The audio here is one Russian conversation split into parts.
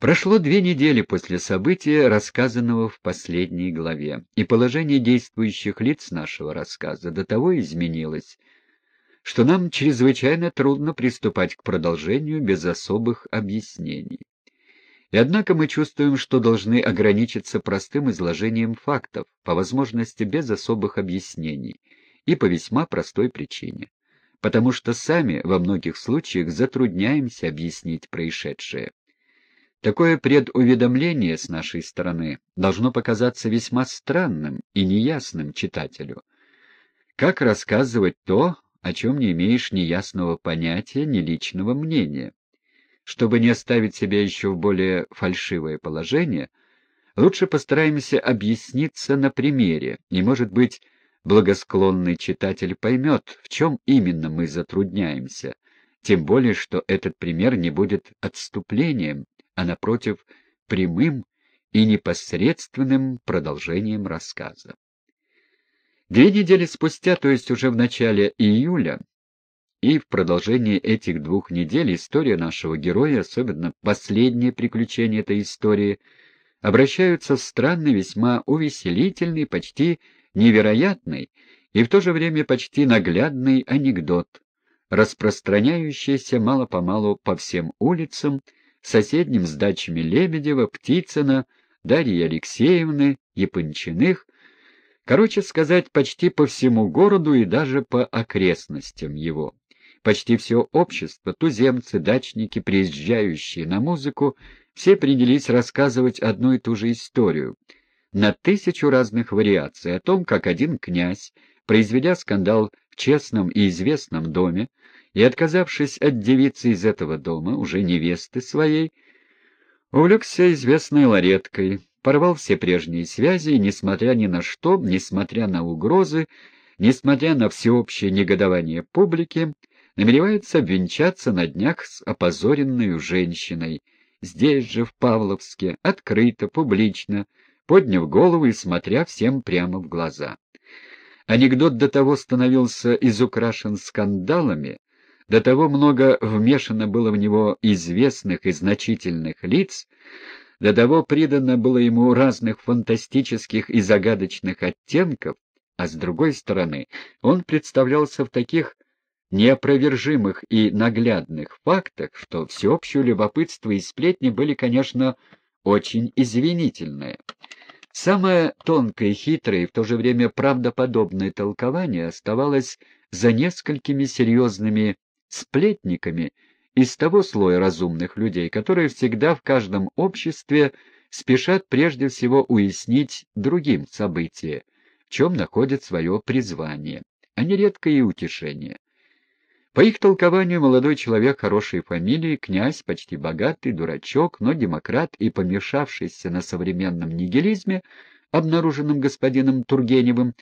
Прошло две недели после события, рассказанного в последней главе, и положение действующих лиц нашего рассказа до того изменилось, что нам чрезвычайно трудно приступать к продолжению без особых объяснений. И однако мы чувствуем, что должны ограничиться простым изложением фактов, по возможности без особых объяснений, и по весьма простой причине. Потому что сами во многих случаях затрудняемся объяснить происшедшее. Такое предуведомление с нашей стороны должно показаться весьма странным и неясным читателю. Как рассказывать то, о чем не имеешь ни ясного понятия, ни личного мнения? Чтобы не оставить себя еще в более фальшивое положение, лучше постараемся объясниться на примере, и, может быть, благосклонный читатель поймет, в чем именно мы затрудняемся, тем более, что этот пример не будет отступлением, а, напротив, прямым и непосредственным продолжением рассказа. Две недели спустя, то есть уже в начале июля, и в продолжении этих двух недель история нашего героя, особенно последнее приключение этой истории, обращаются в странный, весьма увеселительный, почти невероятный и в то же время почти наглядный анекдот, распространяющийся мало-помалу по всем улицам, соседним с дачами Лебедева, Птицына, Дарьи Алексеевны, Япончиных, короче сказать, почти по всему городу и даже по окрестностям его. Почти все общество, туземцы, дачники, приезжающие на музыку, все принялись рассказывать одну и ту же историю, на тысячу разных вариаций о том, как один князь, произведя скандал в честном и известном доме, и, отказавшись от девицы из этого дома, уже невесты своей, увлекся известной лареткой, порвал все прежние связи и, несмотря ни на что, несмотря на угрозы, несмотря на всеобщее негодование публики, намеревается обвенчаться на днях с опозоренной женщиной, здесь же, в Павловске, открыто, публично, подняв голову и смотря всем прямо в глаза. Анекдот до того становился изукрашен скандалами, до того много вмешано было в него известных и значительных лиц, до того придано было ему разных фантастических и загадочных оттенков, а с другой стороны он представлялся в таких неопровержимых и наглядных фактах, что всеобщее любопытство и сплетни были, конечно, очень извинительные. Самое тонкое, хитрое и в то же время правдоподобное толкование оставалось за несколькими серьезными сплетниками из того слоя разумных людей, которые всегда в каждом обществе спешат прежде всего уяснить другим события, в чем находят свое призвание, а нередко и утешение. По их толкованию молодой человек хорошей фамилии, князь, почти богатый, дурачок, но демократ и помешавшийся на современном нигилизме, обнаруженном господином Тургеневым,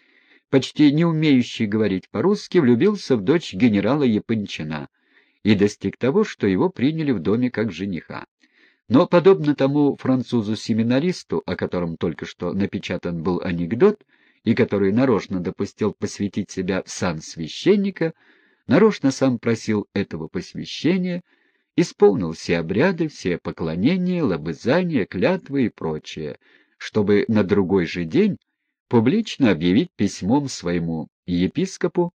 почти не умеющий говорить по-русски, влюбился в дочь генерала Япончина и достиг того, что его приняли в доме как жениха. Но, подобно тому французу-семинаристу, о котором только что напечатан был анекдот, и который нарочно допустил посвятить себя в сан священника, нарочно сам просил этого посвящения, исполнил все обряды, все поклонения, лобызания, клятвы и прочее, чтобы на другой же день публично объявить письмом своему епископу,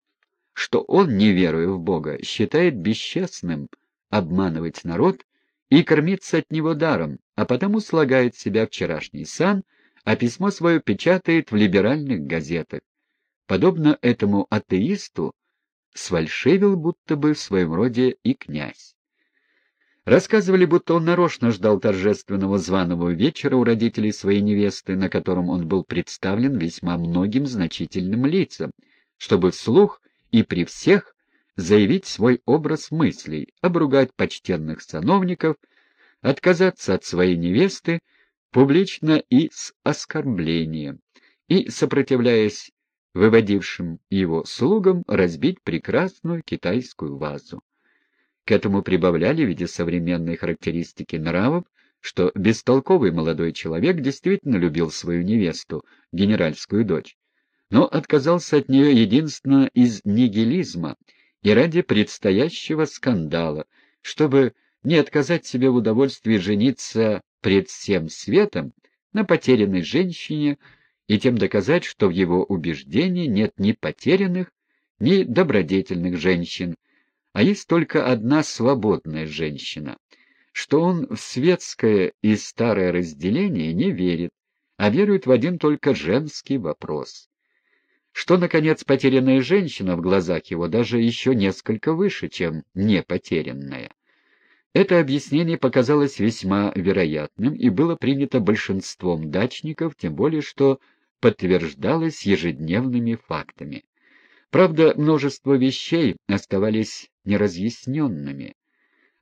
что он, не веруя в Бога, считает бесчестным обманывать народ и кормиться от него даром, а потому слагает себя вчерашний сан, а письмо свое печатает в либеральных газетах. Подобно этому атеисту, свальшивил будто бы в своем роде и князь. Рассказывали, будто он нарочно ждал торжественного званого вечера у родителей своей невесты, на котором он был представлен весьма многим значительным лицам, чтобы вслух и при всех заявить свой образ мыслей, обругать почтенных сановников, отказаться от своей невесты публично и с оскорблением, и, сопротивляясь выводившим его слугам, разбить прекрасную китайскую вазу. К этому прибавляли в виде современной характеристики нравов, что бестолковый молодой человек действительно любил свою невесту, генеральскую дочь, но отказался от нее единственно из нигилизма и ради предстоящего скандала, чтобы не отказать себе в удовольствии жениться пред всем светом на потерянной женщине и тем доказать, что в его убеждении нет ни потерянных, ни добродетельных женщин, а есть только одна свободная женщина, что он в светское и старое разделение не верит, а верует в один только женский вопрос. Что, наконец, потерянная женщина в глазах его даже еще несколько выше, чем непотерянная. Это объяснение показалось весьма вероятным и было принято большинством дачников, тем более что подтверждалось ежедневными фактами. Правда, множество вещей оставались неразъясненными.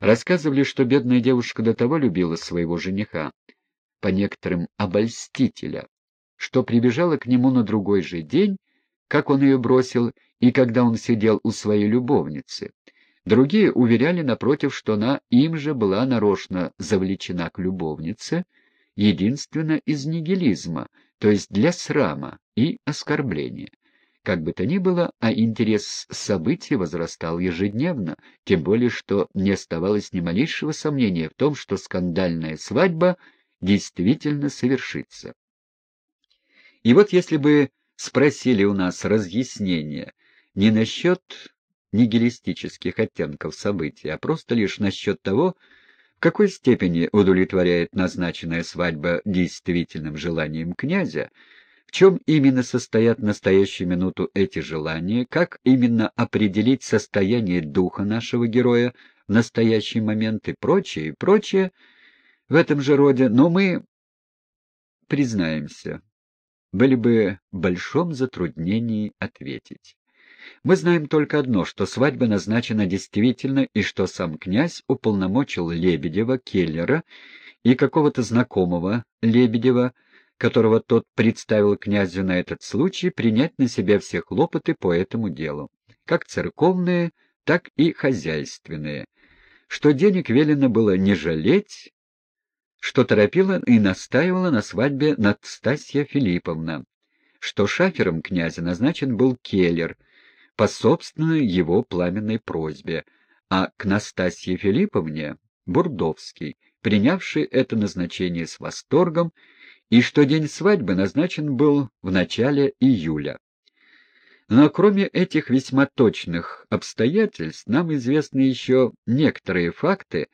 Рассказывали, что бедная девушка до того любила своего жениха, по некоторым обольстителя, что прибежала к нему на другой же день, как он ее бросил, и когда он сидел у своей любовницы. Другие уверяли, напротив, что она им же была нарочно завлечена к любовнице, единственно из нигилизма, то есть для срама и оскорбления. Как бы то ни было, а интерес событий возрастал ежедневно, тем более что не оставалось ни малейшего сомнения в том, что скандальная свадьба действительно совершится. И вот если бы спросили у нас разъяснения не насчет нигилистических оттенков событий, а просто лишь насчет того, в какой степени удовлетворяет назначенная свадьба действительным желанием князя, в чем именно состоят в настоящую минуту эти желания, как именно определить состояние духа нашего героя в настоящий момент и прочее, и прочее в этом же роде, но мы признаемся, были бы в большом затруднении ответить. Мы знаем только одно, что свадьба назначена действительно и что сам князь уполномочил Лебедева, Келлера и какого-то знакомого Лебедева, которого тот представил князю на этот случай, принять на себя все хлопоты по этому делу, как церковные, так и хозяйственные, что денег велено было не жалеть, что торопила и настаивала на свадьбе Настасья Филипповна, что шафером князя назначен был Келлер по собственной его пламенной просьбе, а к Настасье Филипповне — Бурдовский, принявший это назначение с восторгом и что день свадьбы назначен был в начале июля. Но кроме этих весьма точных обстоятельств, нам известны еще некоторые факты,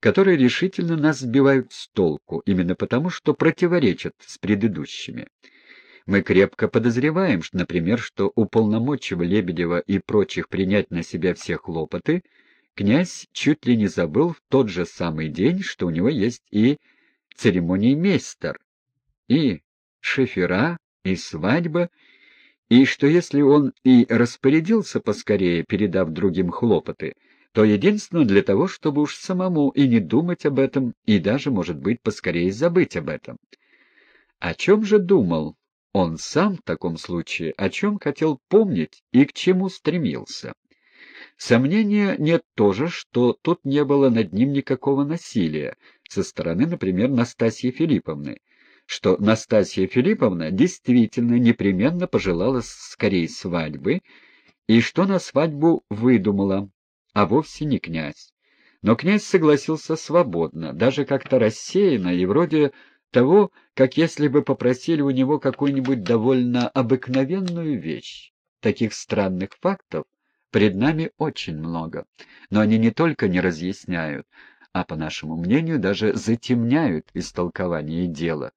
которые решительно нас сбивают с толку, именно потому, что противоречат с предыдущими. Мы крепко подозреваем, что, например, что уполномочив Лебедева и прочих принять на себя все хлопоты, князь чуть ли не забыл в тот же самый день, что у него есть и церемоний мейстер, и шефера, и свадьба, и что если он и распорядился поскорее, передав другим хлопоты, то единственно для того, чтобы уж самому и не думать об этом, и даже, может быть, поскорее забыть об этом. О чем же думал он сам в таком случае, о чем хотел помнить и к чему стремился? Сомнения нет тоже, что тут не было над ним никакого насилия со стороны, например, Настасьи Филипповны, что Настасья Филипповна действительно непременно пожелала скорее свадьбы, и что на свадьбу выдумала, а вовсе не князь. Но князь согласился свободно, даже как-то рассеянно и вроде того, как если бы попросили у него какую-нибудь довольно обыкновенную вещь. Таких странных фактов пред нами очень много, но они не только не разъясняют, а, по нашему мнению, даже затемняют истолкование дела,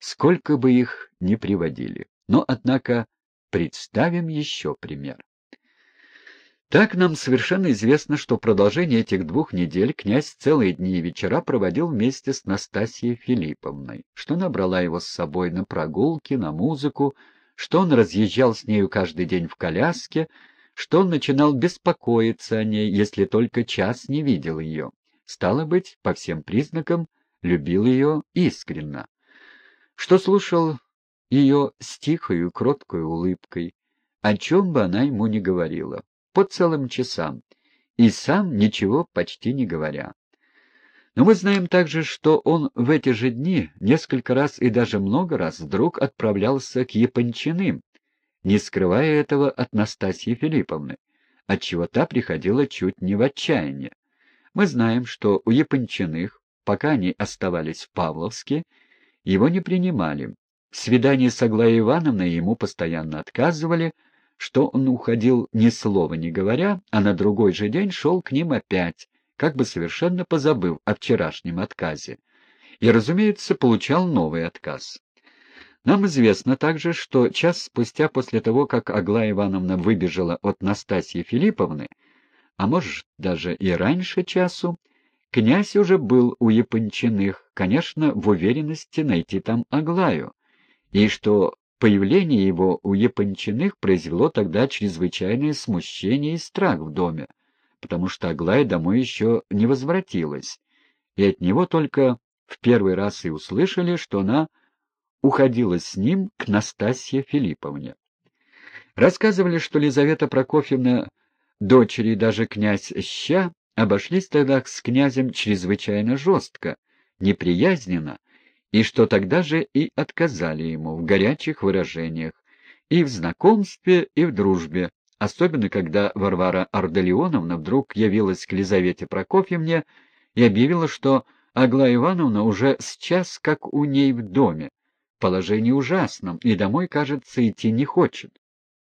сколько бы их ни приводили. Но, однако, представим еще пример. Так нам совершенно известно, что продолжение этих двух недель князь целые дни и вечера проводил вместе с Настасьей Филипповной, что набрала его с собой на прогулки, на музыку, что он разъезжал с нею каждый день в коляске, что он начинал беспокоиться о ней, если только час не видел ее. Стало быть, по всем признакам, любил ее искренно что слушал ее с тихою, кроткой улыбкой, о чем бы она ему ни говорила, по целым часам, и сам ничего почти не говоря. Но мы знаем также, что он в эти же дни несколько раз и даже много раз вдруг отправлялся к Япончиным, не скрывая этого от Настасьи Филипповны, отчего та приходила чуть не в отчаяние. Мы знаем, что у Япончиных пока они оставались в Павловске, его не принимали. В свидании с Аглаей Ивановной ему постоянно отказывали, что он уходил ни слова не говоря, а на другой же день шел к ним опять, как бы совершенно позабыв о вчерашнем отказе. И, разумеется, получал новый отказ. Нам известно также, что час спустя после того, как Аглая Ивановна выбежала от Настасьи Филипповны, а может, даже и раньше часу, князь уже был у Япончиных, конечно, в уверенности найти там Аглаю, и что появление его у Япончиных произвело тогда чрезвычайное смущение и страх в доме, потому что Аглая домой еще не возвратилась, и от него только в первый раз и услышали, что она уходила с ним к Настасье Филипповне. Рассказывали, что Лизавета Прокофьевна, дочери даже князь Ща, обошлись тогда с князем чрезвычайно жестко, неприязненно, и что тогда же и отказали ему в горячих выражениях, и в знакомстве, и в дружбе, особенно когда Варвара Ардалионовна вдруг явилась к Лизавете Прокофьевне и объявила, что Аглая Ивановна уже сейчас как у ней в доме, положении ужасном, и домой, кажется, идти не хочет.